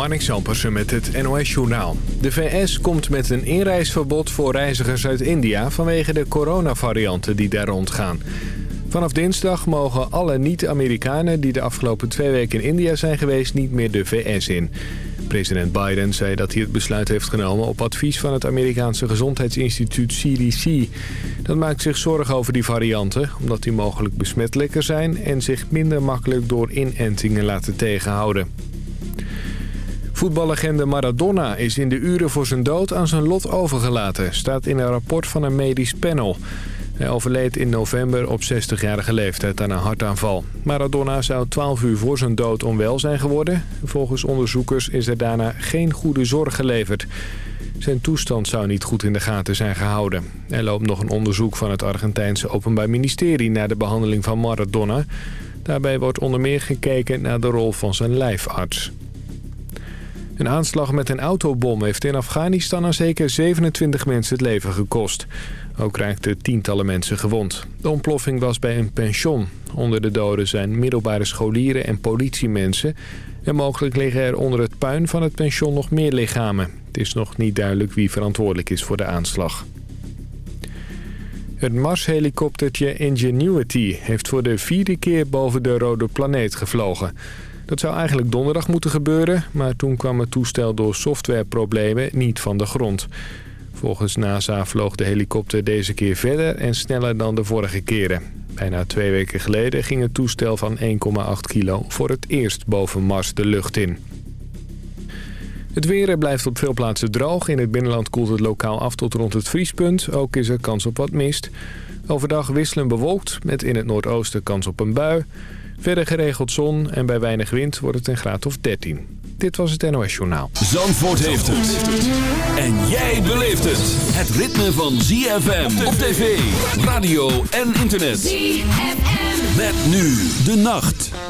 Marnix Ampersen met het NOS-journaal. De VS komt met een inreisverbod voor reizigers uit India... vanwege de coronavarianten die daar rondgaan. Vanaf dinsdag mogen alle niet-Amerikanen die de afgelopen twee weken in India zijn geweest... niet meer de VS in. President Biden zei dat hij het besluit heeft genomen op advies van het Amerikaanse gezondheidsinstituut CDC. Dat maakt zich zorgen over die varianten, omdat die mogelijk besmettelijker zijn... en zich minder makkelijk door inentingen laten tegenhouden. Voetballegende Maradona is in de uren voor zijn dood aan zijn lot overgelaten... staat in een rapport van een medisch panel. Hij overleed in november op 60-jarige leeftijd aan een hartaanval. Maradona zou 12 uur voor zijn dood onwel zijn geworden. Volgens onderzoekers is er daarna geen goede zorg geleverd. Zijn toestand zou niet goed in de gaten zijn gehouden. Er loopt nog een onderzoek van het Argentijnse Openbaar Ministerie... naar de behandeling van Maradona. Daarbij wordt onder meer gekeken naar de rol van zijn lijfarts. Een aanslag met een autobom heeft in Afghanistan aan zeker 27 mensen het leven gekost. Ook raakten tientallen mensen gewond. De ontploffing was bij een pension. Onder de doden zijn middelbare scholieren en politiemensen. En mogelijk liggen er onder het puin van het pension nog meer lichamen. Het is nog niet duidelijk wie verantwoordelijk is voor de aanslag. Het Mars-helikoptertje Ingenuity heeft voor de vierde keer boven de rode planeet gevlogen. Dat zou eigenlijk donderdag moeten gebeuren, maar toen kwam het toestel door softwareproblemen niet van de grond. Volgens NASA vloog de helikopter deze keer verder en sneller dan de vorige keren. Bijna twee weken geleden ging het toestel van 1,8 kilo voor het eerst boven Mars de lucht in. Het weer blijft op veel plaatsen droog. In het binnenland koelt het lokaal af tot rond het vriespunt. Ook is er kans op wat mist. Overdag wisselen bewolkt met in het noordoosten kans op een bui. Verder geregeld zon en bij weinig wind wordt het een graad of 13. Dit was het NOS Journaal. Zandvoort heeft het. En jij beleeft het. Het ritme van ZFM op tv, radio en internet. ZFM. Met nu de nacht.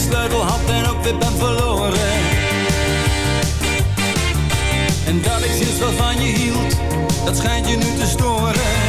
Je sleutel had en ook weer ben verloren. En dat ik sinds wat van je hield, dat schijnt je nu te storen.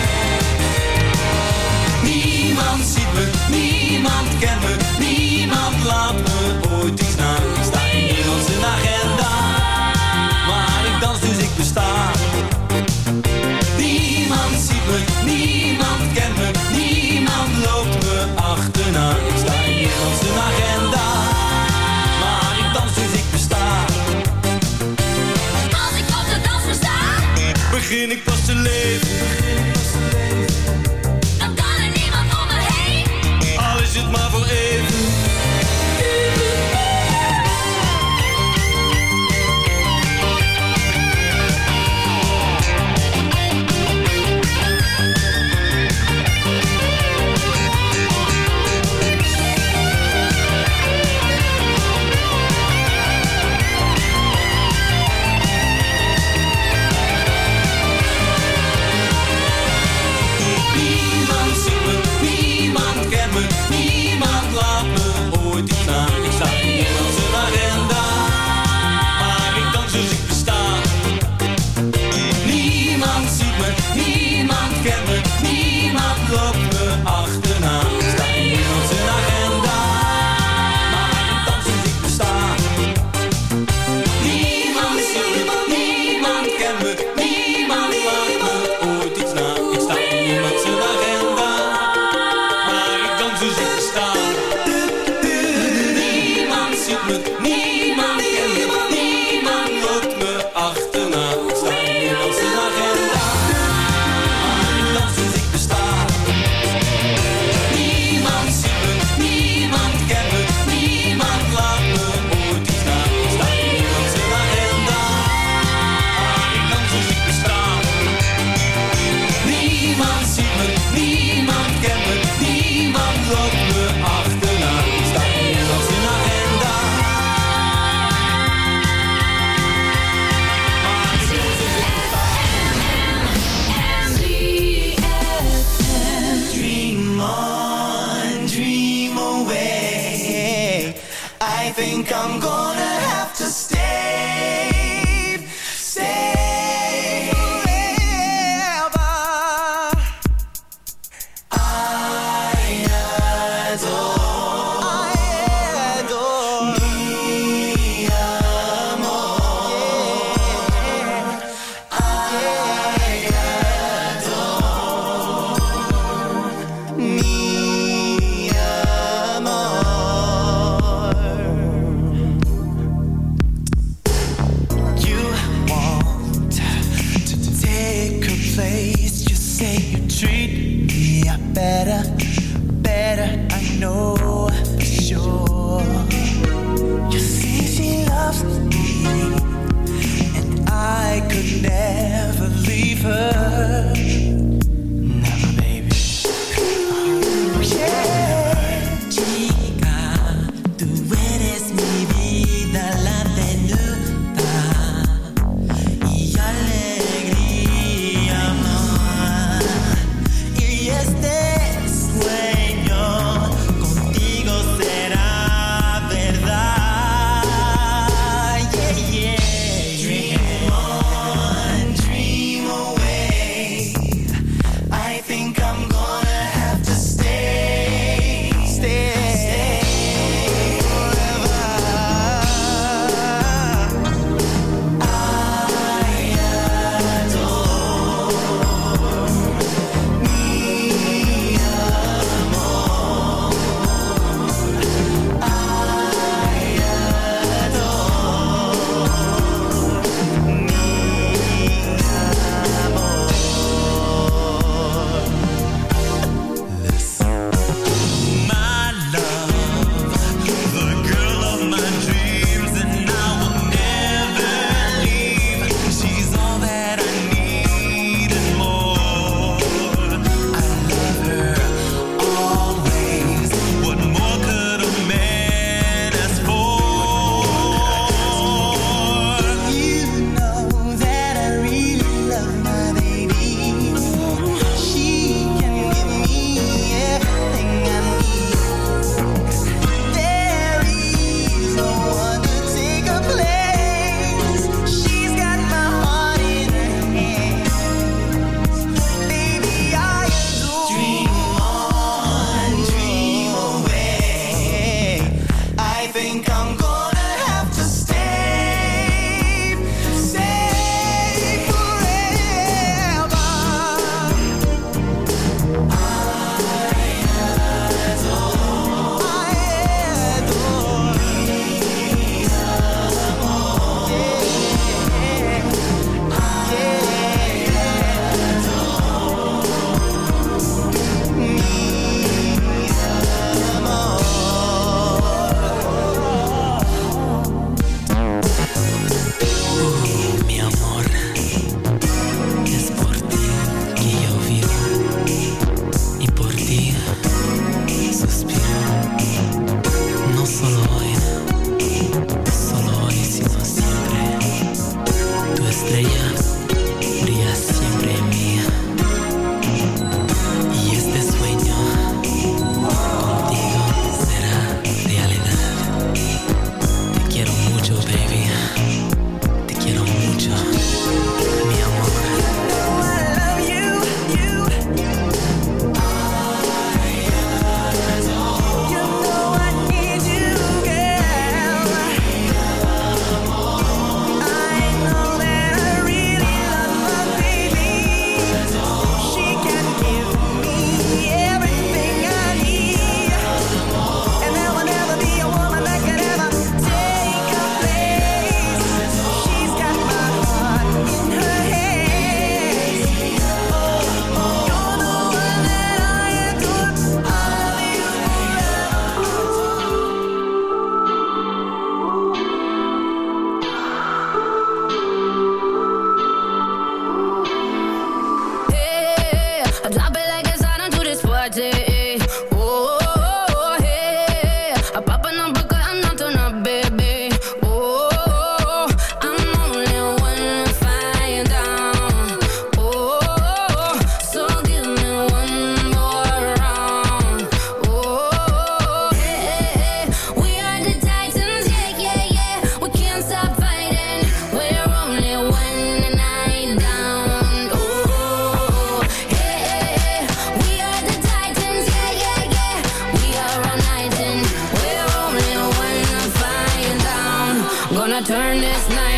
Turn this night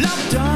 Love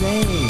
same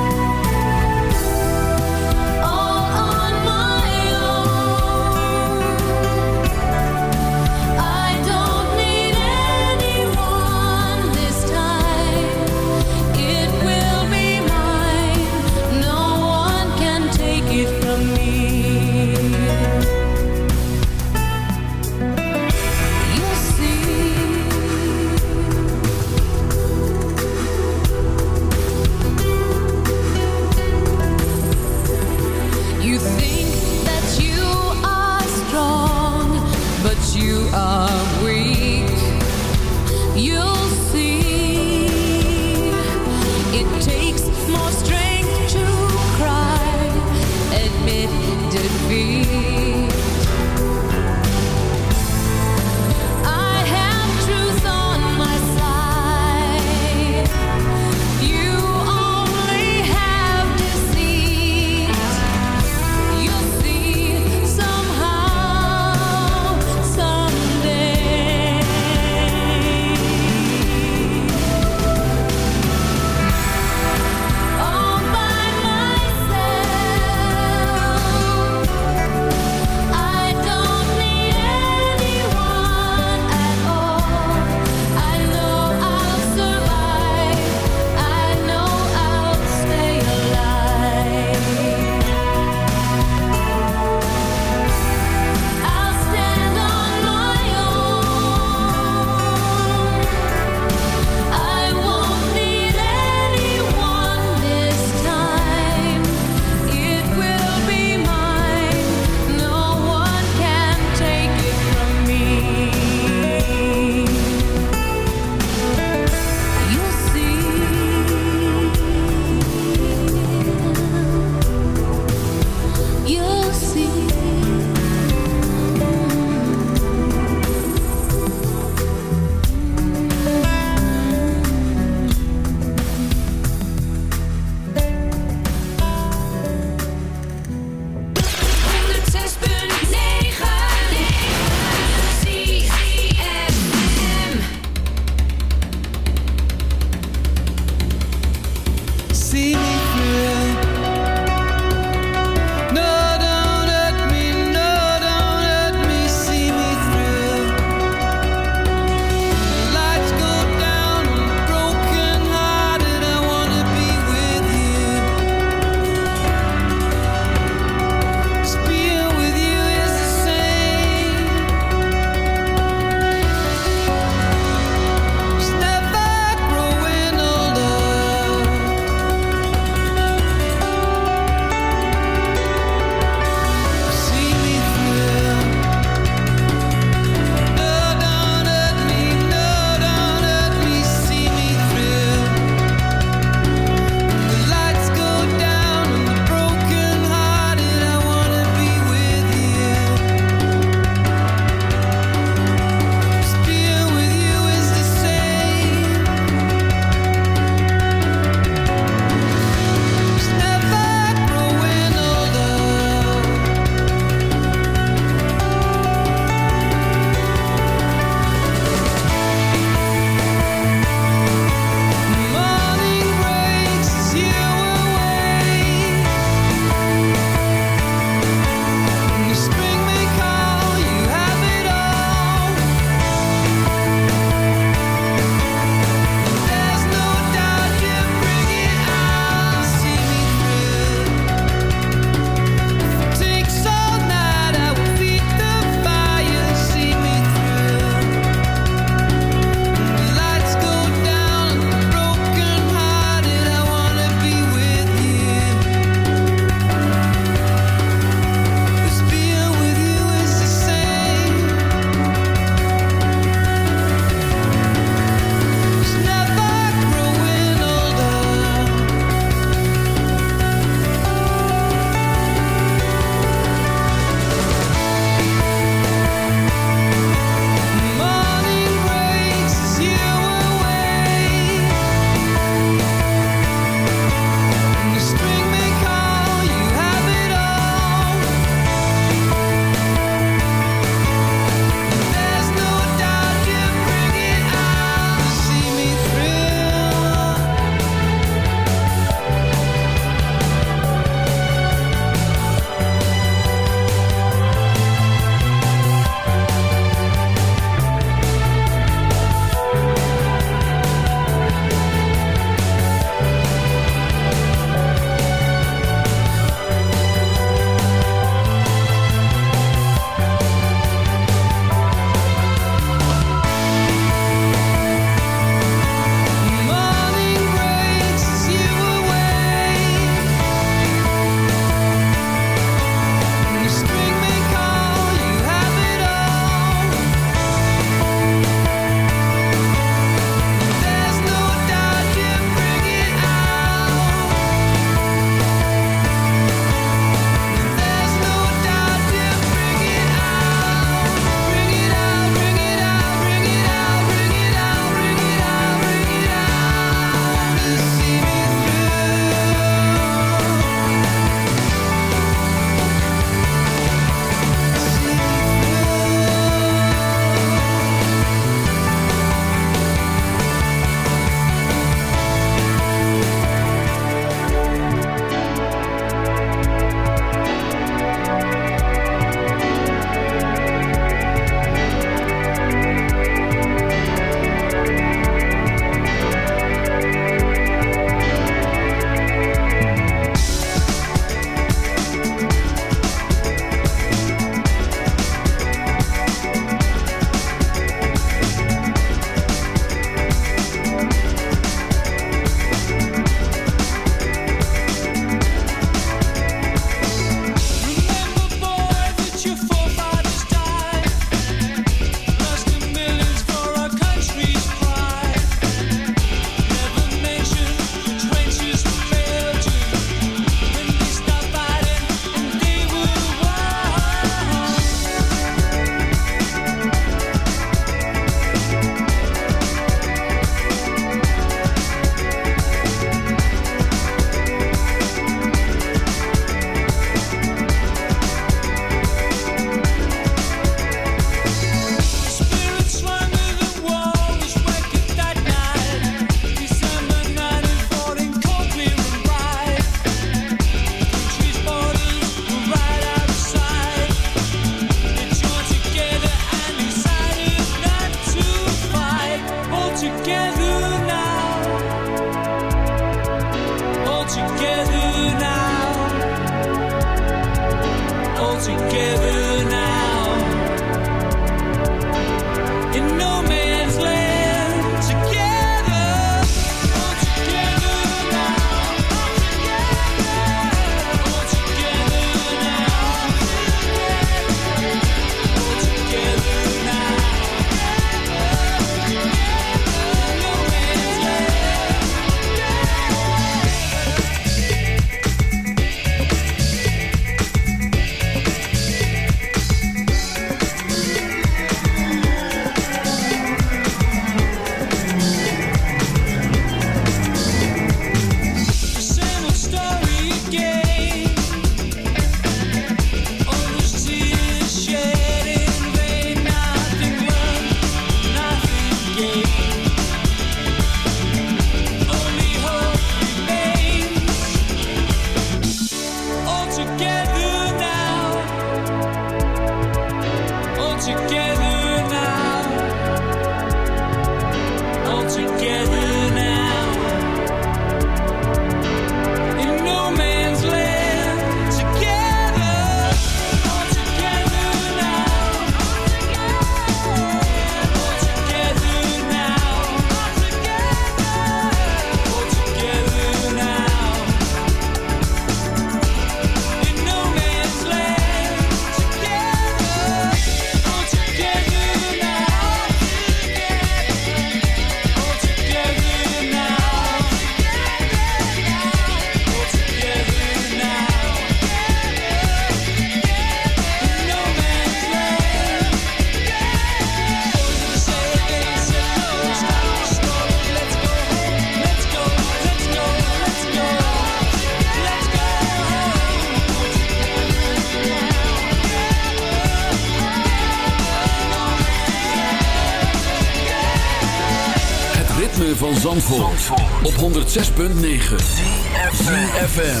6.9 106.9 FM.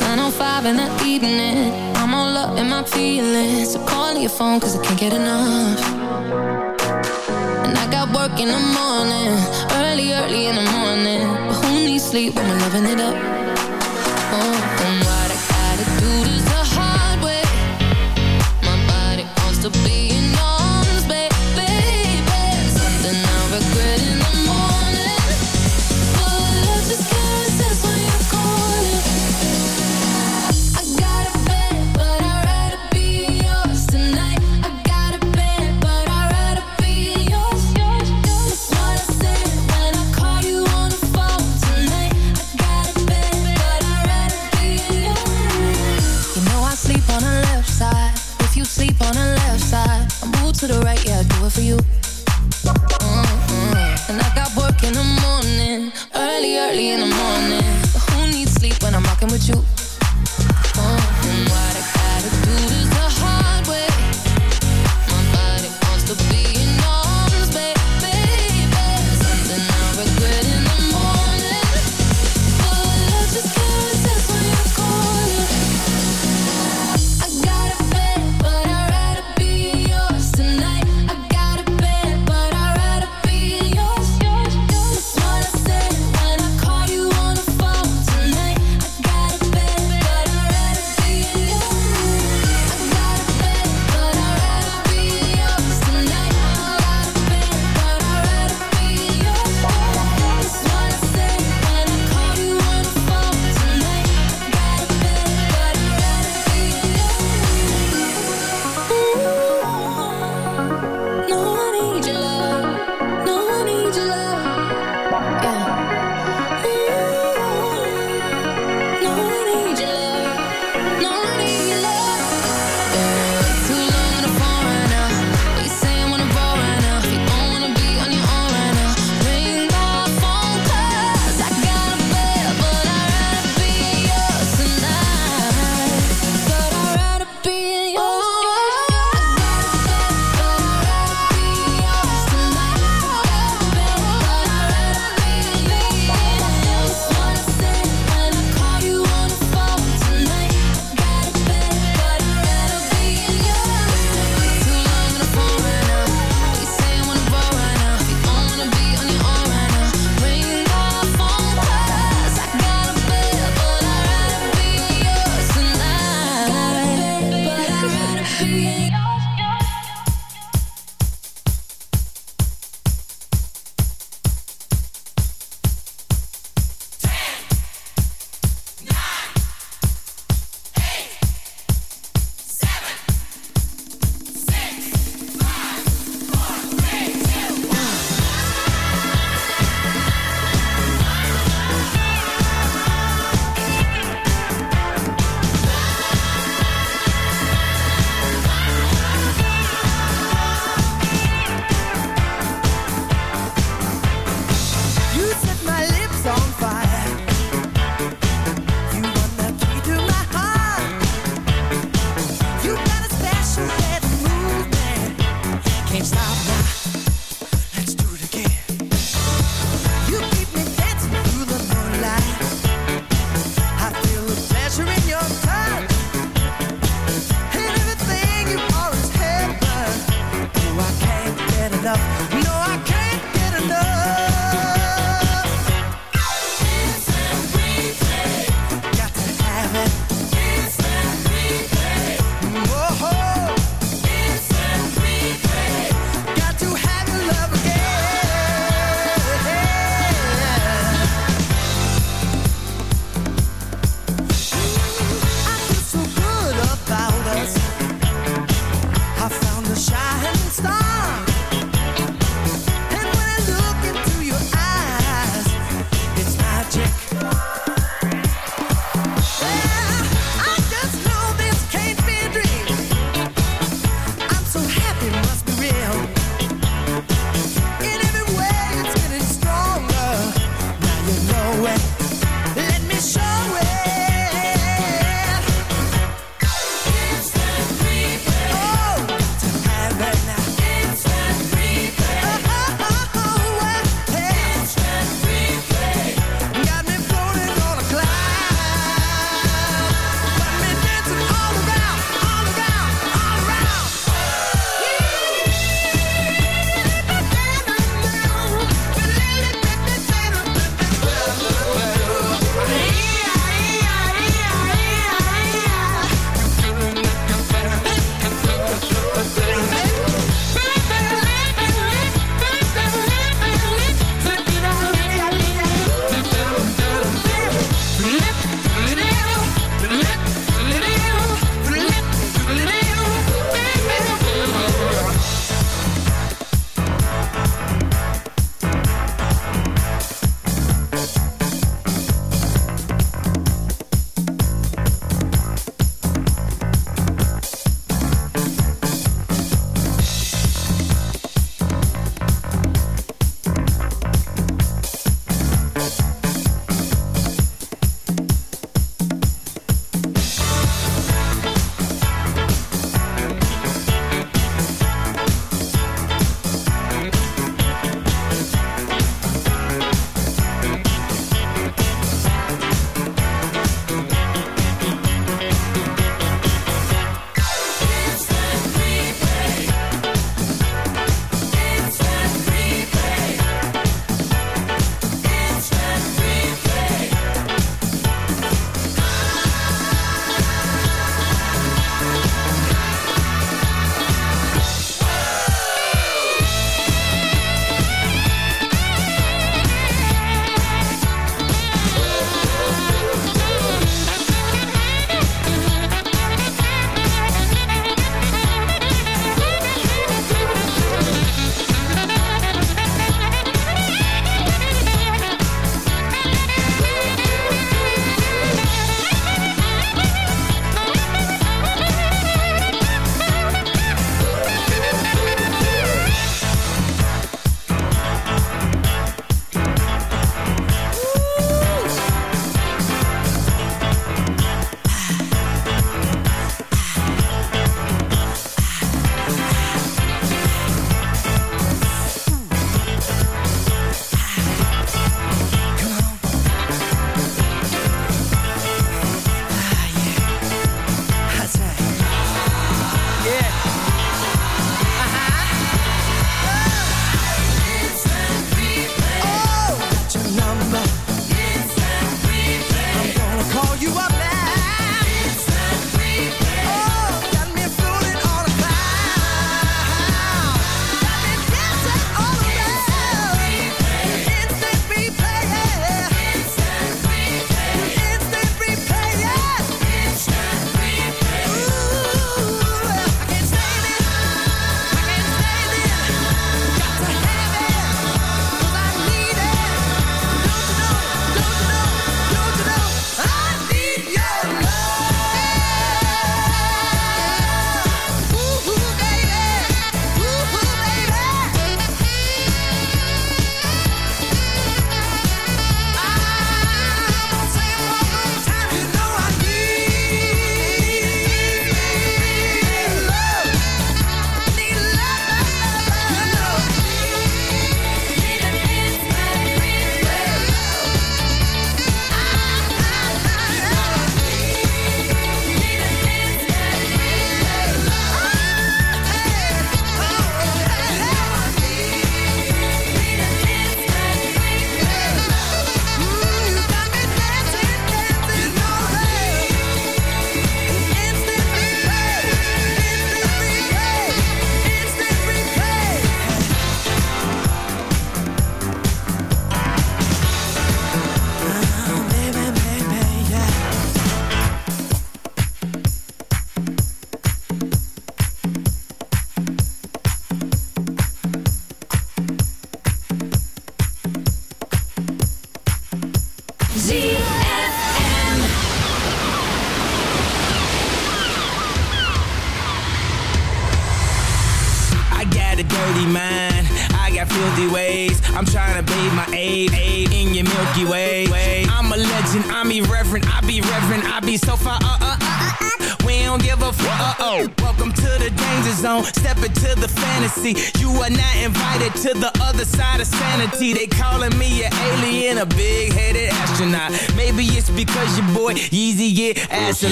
Nine on five in the evening. I'm all up in my feelings. So call your phone cause I can't get enough. And I got work in the morning. Early, early in the morning. But who needs sleep when we're loving it up?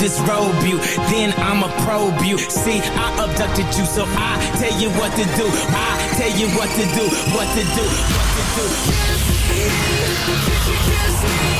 disrobe you, then I'ma probe you. See, I abducted you, so I tell you what to do. I tell you what to do, what to do, what to do. Kiss me, kiss me.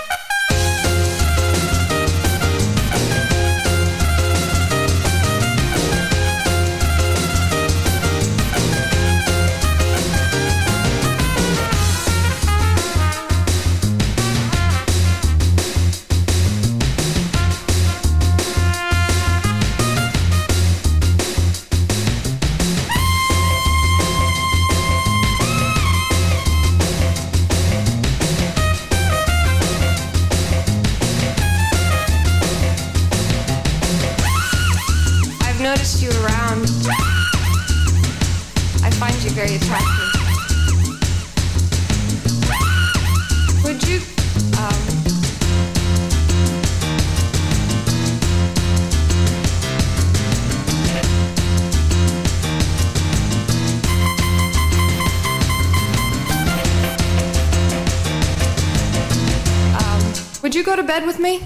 with me?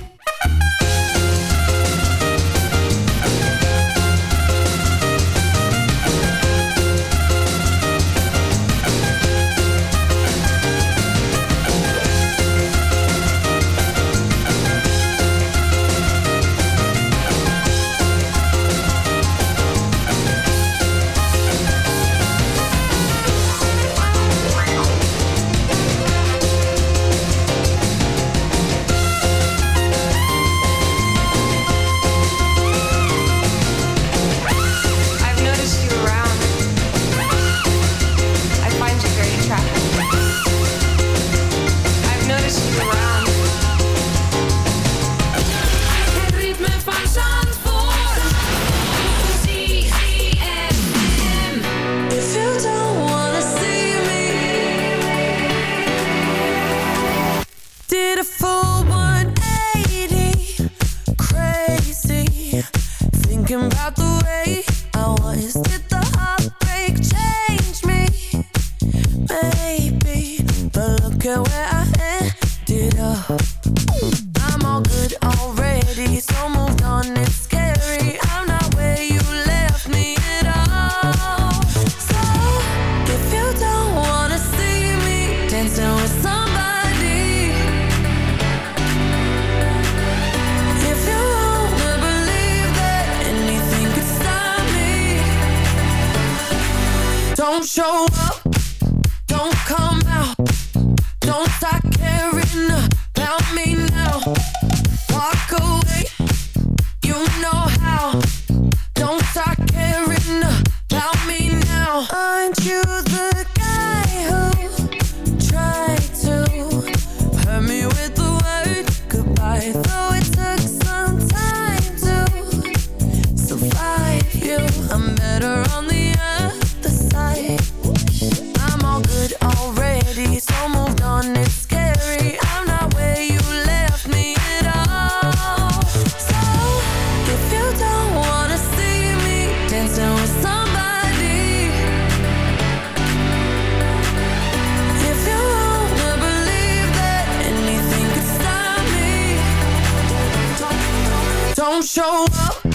Don't show up,